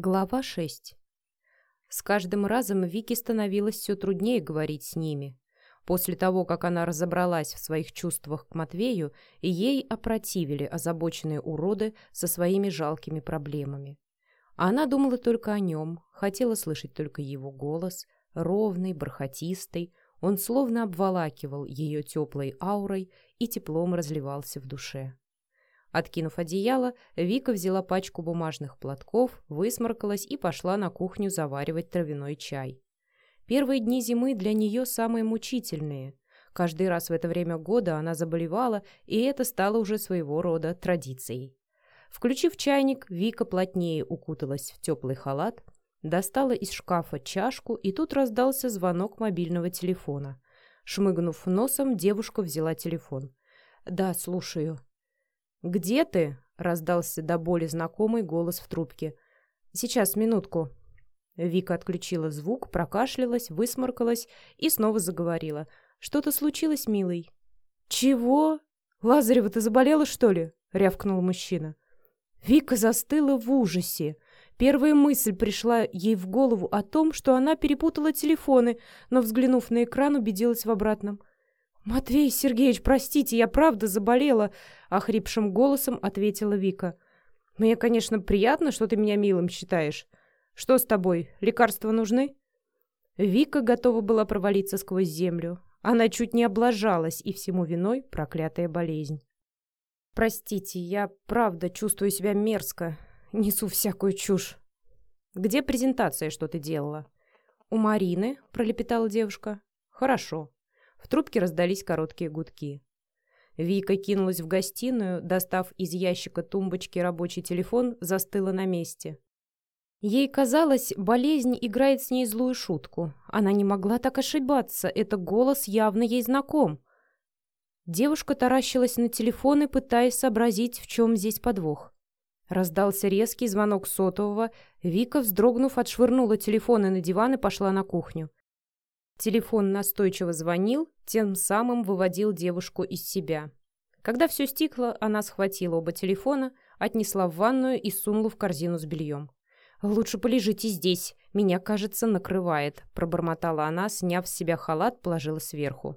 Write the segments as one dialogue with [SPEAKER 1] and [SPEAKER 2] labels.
[SPEAKER 1] Глава 6. С каждым разом Вике становилось все труднее говорить с ними. После того, как она разобралась в своих чувствах к Матвею, ей опротивили озабоченные уроды со своими жалкими проблемами. Она думала только о нем, хотела слышать только его голос, ровный, бархатистый, он словно обволакивал ее теплой аурой и теплом разливался в душе. Откинув одеяло, Вика взяла пачку бумажных платков, высморкалась и пошла на кухню заваривать травяной чай. Первые дни зимы для нее самые мучительные. Каждый раз в это время года она заболевала, и это стало уже своего рода традицией. Включив чайник, Вика плотнее укуталась в теплый халат, достала из шкафа чашку, и тут раздался звонок мобильного телефона. Шмыгнув носом, девушка взяла телефон. «Да, слушаю», «Где ты?» — раздался до боли знакомый голос в трубке. «Сейчас, минутку». Вика отключила звук, прокашлялась, высморкалась и снова заговорила. «Что-то случилось, милый?» «Чего? Лазарева, ты заболела, что ли?» — рявкнул мужчина. Вика застыла в ужасе. Первая мысль пришла ей в голову о том, что она перепутала телефоны, но, взглянув на экран, убедилась в обратном. «Матвей Сергеевич, простите, я правда заболела», — охрипшим голосом ответила Вика. «Мне, конечно, приятно, что ты меня милым считаешь. Что с тобой, лекарства нужны?» Вика готова была провалиться сквозь землю. Она чуть не облажалась, и всему виной проклятая болезнь. «Простите, я правда чувствую себя мерзко. Несу всякую чушь». «Где презентация, что ты делала?» «У Марины», — пролепетала девушка. «Хорошо. В трубке раздались короткие гудки. Вика кинулась в гостиную, достав из ящика тумбочки рабочий телефон, застыла на месте. Ей казалось, болезнь играет с ней злую шутку. Она не могла так ошибаться, это голос явно ей знаком. Девушка таращилась на телефон и пытаясь сообразить, в чем здесь подвох. Раздался резкий звонок сотового. Вика, вздрогнув, отшвырнула телефон на диван и пошла на кухню. Телефон настойчиво звонил, тем самым выводил девушку из себя. Когда все стикло, она схватила оба телефона, отнесла в ванную и сунула в корзину с бельем. «Лучше полежите здесь, меня, кажется, накрывает», — пробормотала она, сняв с себя халат, положила сверху.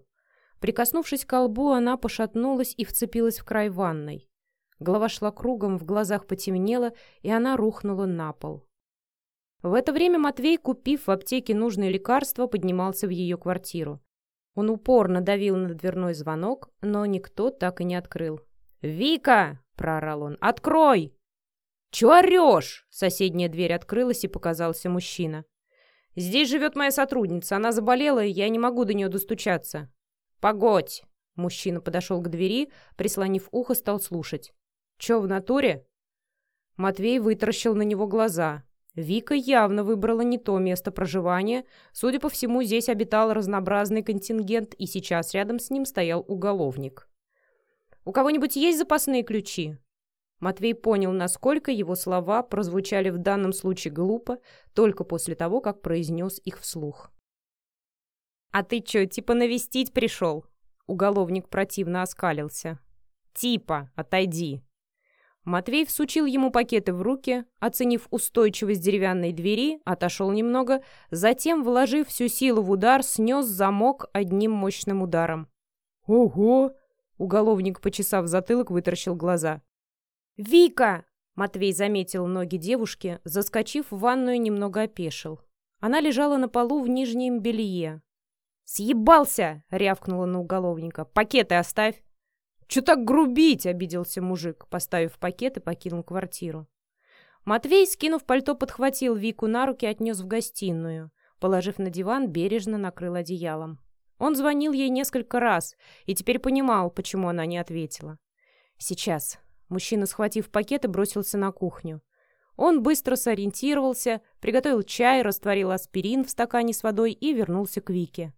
[SPEAKER 1] Прикоснувшись к лбу, она пошатнулась и вцепилась в край ванной. Голова шла кругом, в глазах потемнело, и она рухнула на пол. В это время Матвей, купив в аптеке нужные лекарства, поднимался в ее квартиру. Он упорно давил на дверной звонок, но никто так и не открыл. «Вика!» — проорал он. «Открой!» «Чего орешь?» Соседняя дверь открылась, и показался мужчина. «Здесь живет моя сотрудница. Она заболела, и я не могу до нее достучаться». «Погодь!» Мужчина подошел к двери, прислонив ухо, стал слушать. «Че, в натуре?» Матвей вытаращил на него глаза. Вика явно выбрала не то место проживания. Судя по всему, здесь обитал разнообразный контингент, и сейчас рядом с ним стоял уголовник. «У кого-нибудь есть запасные ключи?» Матвей понял, насколько его слова прозвучали в данном случае глупо, только после того, как произнес их вслух. «А ты чё, типа навестить пришел?» Уголовник противно оскалился. «Типа, отойди!» Матвей всучил ему пакеты в руки, оценив устойчивость деревянной двери, отошел немного, затем, вложив всю силу в удар, снес замок одним мощным ударом. «Ого!» — уголовник, почесав затылок, вытаращил глаза. «Вика!» — Матвей заметил ноги девушки, заскочив в ванную, немного опешил. Она лежала на полу в нижнем белье. «Съебался!» — рявкнула на уголовника. «Пакеты оставь!» «Чё так грубить?» — обиделся мужик, поставив пакет и покинул квартиру. Матвей, скинув пальто, подхватил Вику на руки и отнес в гостиную. Положив на диван, бережно накрыл одеялом. Он звонил ей несколько раз и теперь понимал, почему она не ответила. «Сейчас». Мужчина, схватив пакет, и бросился на кухню. Он быстро сориентировался, приготовил чай, растворил аспирин в стакане с водой и вернулся к Вике.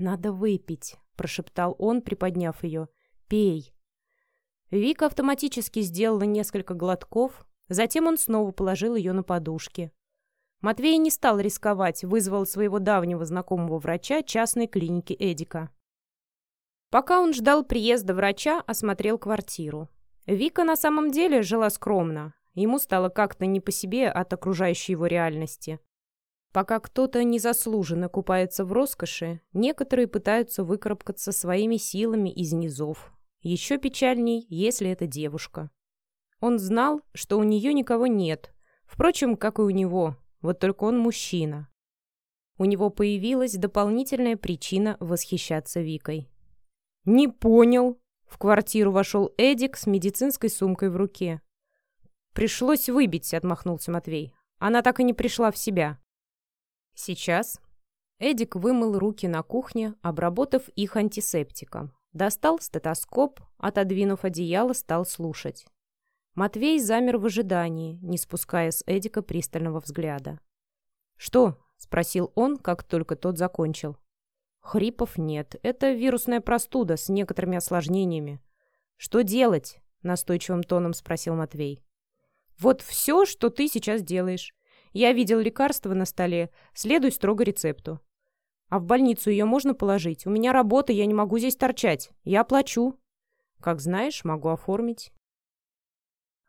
[SPEAKER 1] «Надо выпить», — прошептал он, приподняв ее. «Пей». Вика автоматически сделала несколько глотков, затем он снова положил ее на подушки. Матвей не стал рисковать, вызвал своего давнего знакомого врача частной клиники Эдика. Пока он ждал приезда врача, осмотрел квартиру. Вика на самом деле жила скромно. Ему стало как-то не по себе от окружающей его реальности. Пока кто-то незаслуженно купается в роскоши, некоторые пытаются выкарабкаться своими силами из низов. Еще печальней, если это девушка. Он знал, что у нее никого нет. Впрочем, как и у него, вот только он мужчина. У него появилась дополнительная причина восхищаться Викой. «Не понял!» В квартиру вошел Эдик с медицинской сумкой в руке. «Пришлось выбить», — отмахнулся Матвей. «Она так и не пришла в себя». Сейчас Эдик вымыл руки на кухне, обработав их антисептиком. Достал стетоскоп, отодвинув одеяло, стал слушать. Матвей замер в ожидании, не спуская с Эдика пристального взгляда. «Что?» — спросил он, как только тот закончил. «Хрипов нет. Это вирусная простуда с некоторыми осложнениями». «Что делать?» — настойчивым тоном спросил Матвей. «Вот все, что ты сейчас делаешь. Я видел лекарство на столе. Следуй строго рецепту. А в больницу ее можно положить? У меня работа, я не могу здесь торчать. Я оплачу». «Как знаешь, могу оформить».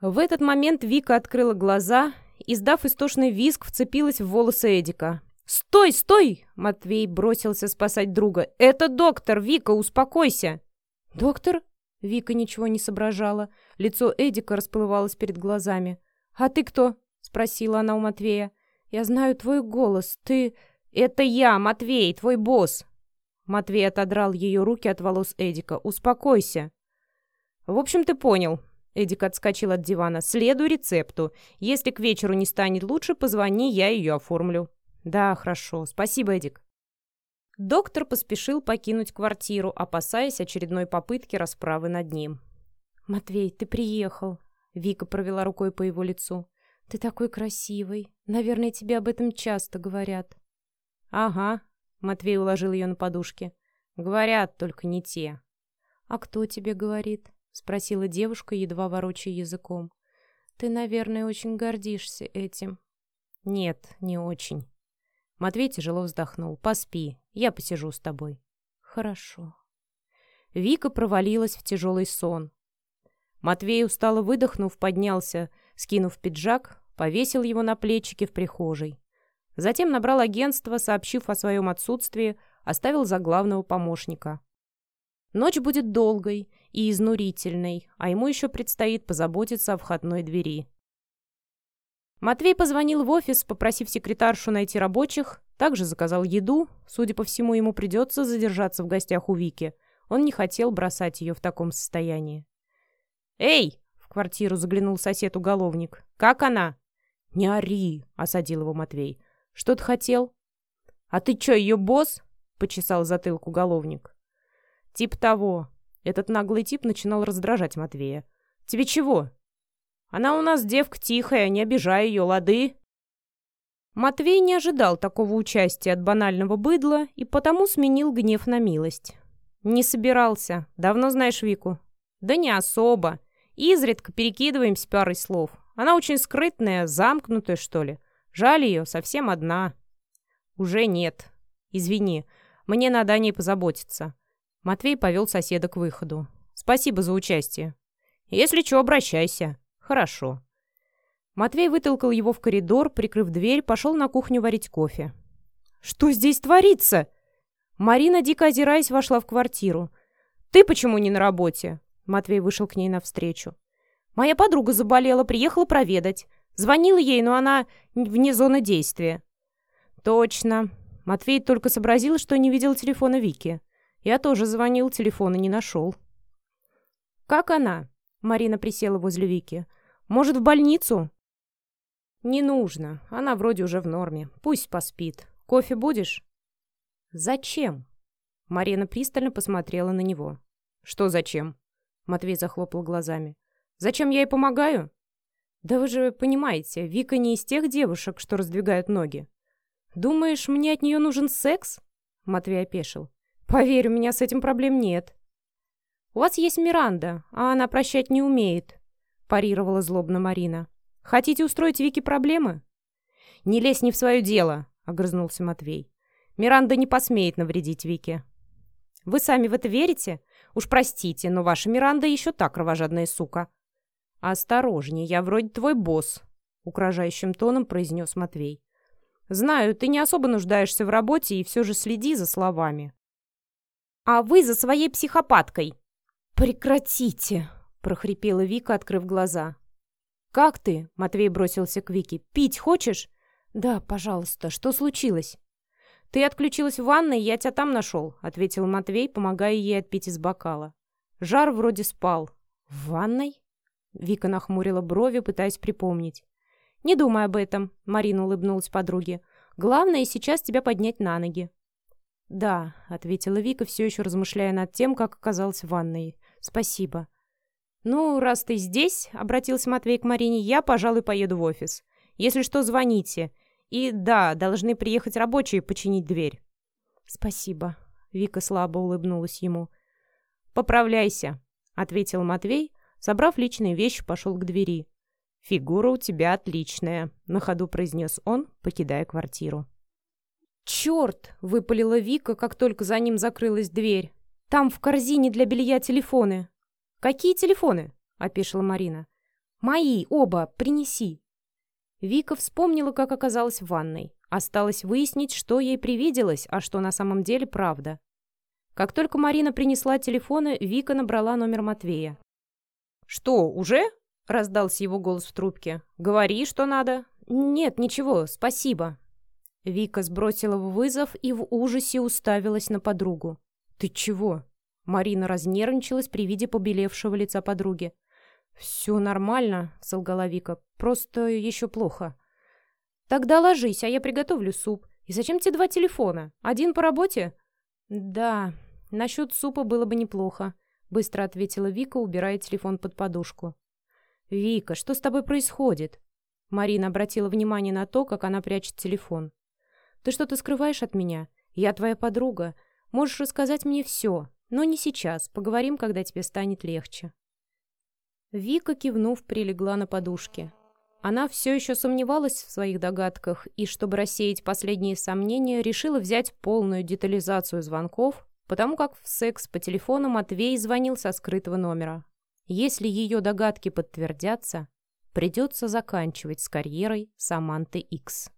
[SPEAKER 1] В этот момент Вика открыла глаза и, сдав истошный визг, вцепилась в волосы Эдика. «Стой, стой!» — Матвей бросился спасать друга. «Это доктор! Вика, успокойся!» «Доктор?» — Вика ничего не соображала. Лицо Эдика расплывалось перед глазами. «А ты кто?» — спросила она у Матвея. «Я знаю твой голос. Ты...» «Это я, Матвей, твой босс!» Матвей отодрал ее руки от волос Эдика. «Успокойся!» «В общем, ты понял. Эдик отскочил от дивана. «Следуй рецепту. Если к вечеру не станет лучше, позвони, я ее оформлю». «Да, хорошо. Спасибо, Эдик». Доктор поспешил покинуть квартиру, опасаясь очередной попытки расправы над ним. «Матвей, ты приехал», — Вика провела рукой по его лицу. «Ты такой красивый. Наверное, тебе об этом часто говорят». «Ага», — Матвей уложил ее на подушке. «Говорят, только не те». «А кто тебе говорит?» — спросила девушка, едва ворочая языком. «Ты, наверное, очень гордишься этим». «Нет, не очень». Матвей тяжело вздохнул. «Поспи, я посижу с тобой». «Хорошо». Вика провалилась в тяжелый сон. Матвей, устало выдохнув, поднялся, скинув пиджак, повесил его на плечики в прихожей. Затем набрал агентство, сообщив о своем отсутствии, оставил за главного помощника. Ночь будет долгой и изнурительной, а ему еще предстоит позаботиться о входной двери. Матвей позвонил в офис, попросив секретаршу найти рабочих, также заказал еду, судя по всему, ему придется задержаться в гостях у Вики. Он не хотел бросать ее в таком состоянии. «Эй!» — в квартиру заглянул сосед-уголовник. «Как она?» «Не ори!» — осадил его Матвей. «Что ты хотел?» «А ты чё, ее босс?» — почесал затылок уголовник. «Тип того». Этот наглый тип начинал раздражать Матвея. «Тебе чего?» «Она у нас девка тихая, не обижай ее, лады?» Матвей не ожидал такого участия от банального быдла и потому сменил гнев на милость. «Не собирался. Давно знаешь Вику?» «Да не особо. Изредка перекидываемся парой слов. Она очень скрытная, замкнутая, что ли. Жаль ее, совсем одна». «Уже нет. Извини, мне надо о ней позаботиться. Матвей повел соседа к выходу. «Спасибо за участие». «Если что, обращайся». «Хорошо». Матвей вытолкал его в коридор, прикрыв дверь, пошел на кухню варить кофе. «Что здесь творится?» Марина, дико озираясь, вошла в квартиру. «Ты почему не на работе?» Матвей вышел к ней навстречу. «Моя подруга заболела, приехала проведать. Звонила ей, но она вне зоны действия». «Точно». Матвей только сообразил, что не видел телефона Вики. Я тоже звонил, телефона не нашел. «Как она?» Марина присела возле Вики. «Может, в больницу?» «Не нужно. Она вроде уже в норме. Пусть поспит. Кофе будешь?» «Зачем?» Марина пристально посмотрела на него. «Что зачем?» Матвей захлопал глазами. «Зачем я ей помогаю?» «Да вы же понимаете, Вика не из тех девушек, что раздвигают ноги. Думаешь, мне от нее нужен секс?» Матвей опешил. Поверь, у меня с этим проблем нет. У вас есть Миранда, а она прощать не умеет, парировала злобно Марина. Хотите устроить Вике проблемы? Не лезь не в свое дело, огрызнулся Матвей. Миранда не посмеет навредить Вике. Вы сами в это верите? Уж простите, но ваша Миранда еще так кровожадная сука. «Осторожнее, я вроде твой босс», — угрожающим тоном произнес Матвей. «Знаю, ты не особо нуждаешься в работе и все же следи за словами». «А вы за своей психопаткой!» «Прекратите!» — прохрипела Вика, открыв глаза. «Как ты?» — Матвей бросился к Вике. «Пить хочешь?» «Да, пожалуйста. Что случилось?» «Ты отключилась в ванной, я тебя там нашел», — ответил Матвей, помогая ей отпить из бокала. Жар вроде спал. «В ванной?» Вика нахмурила брови, пытаясь припомнить. «Не думай об этом», — Марина улыбнулась подруге. «Главное сейчас тебя поднять на ноги». «Да», — ответила Вика, все еще размышляя над тем, как оказалась в ванной. «Спасибо». «Ну, раз ты здесь», — обратился Матвей к Марине, — «я, пожалуй, поеду в офис. Если что, звоните. И да, должны приехать рабочие починить дверь». «Спасибо», — Вика слабо улыбнулась ему. «Поправляйся», — ответил Матвей, собрав личные вещи, пошел к двери. «Фигура у тебя отличная», — на ходу произнес он, покидая квартиру. «Черт!» — выпалила Вика, как только за ним закрылась дверь. «Там в корзине для белья телефоны». «Какие телефоны?» — опешила Марина. «Мои, оба, принеси». Вика вспомнила, как оказалась в ванной. Осталось выяснить, что ей привиделось, а что на самом деле правда. Как только Марина принесла телефоны, Вика набрала номер Матвея. «Что, уже?» — раздался его голос в трубке. «Говори, что надо». «Нет, ничего, спасибо». Вика сбросила вызов и в ужасе уставилась на подругу. «Ты чего?» Марина разнервничалась при виде побелевшего лица подруги. «Все нормально», — солгала Вика. «Просто еще плохо». «Тогда ложись, а я приготовлю суп. И зачем тебе два телефона? Один по работе?» «Да, насчет супа было бы неплохо», — быстро ответила Вика, убирая телефон под подушку. «Вика, что с тобой происходит?» Марина обратила внимание на то, как она прячет телефон. «Ты что-то скрываешь от меня? Я твоя подруга. Можешь рассказать мне все, но не сейчас. Поговорим, когда тебе станет легче». Вика, кивнув, прилегла на подушке. Она все еще сомневалась в своих догадках и, чтобы рассеять последние сомнения, решила взять полную детализацию звонков, потому как в секс по телефону Матвей звонил со скрытого номера. Если ее догадки подтвердятся, придется заканчивать с карьерой Саманты Икс.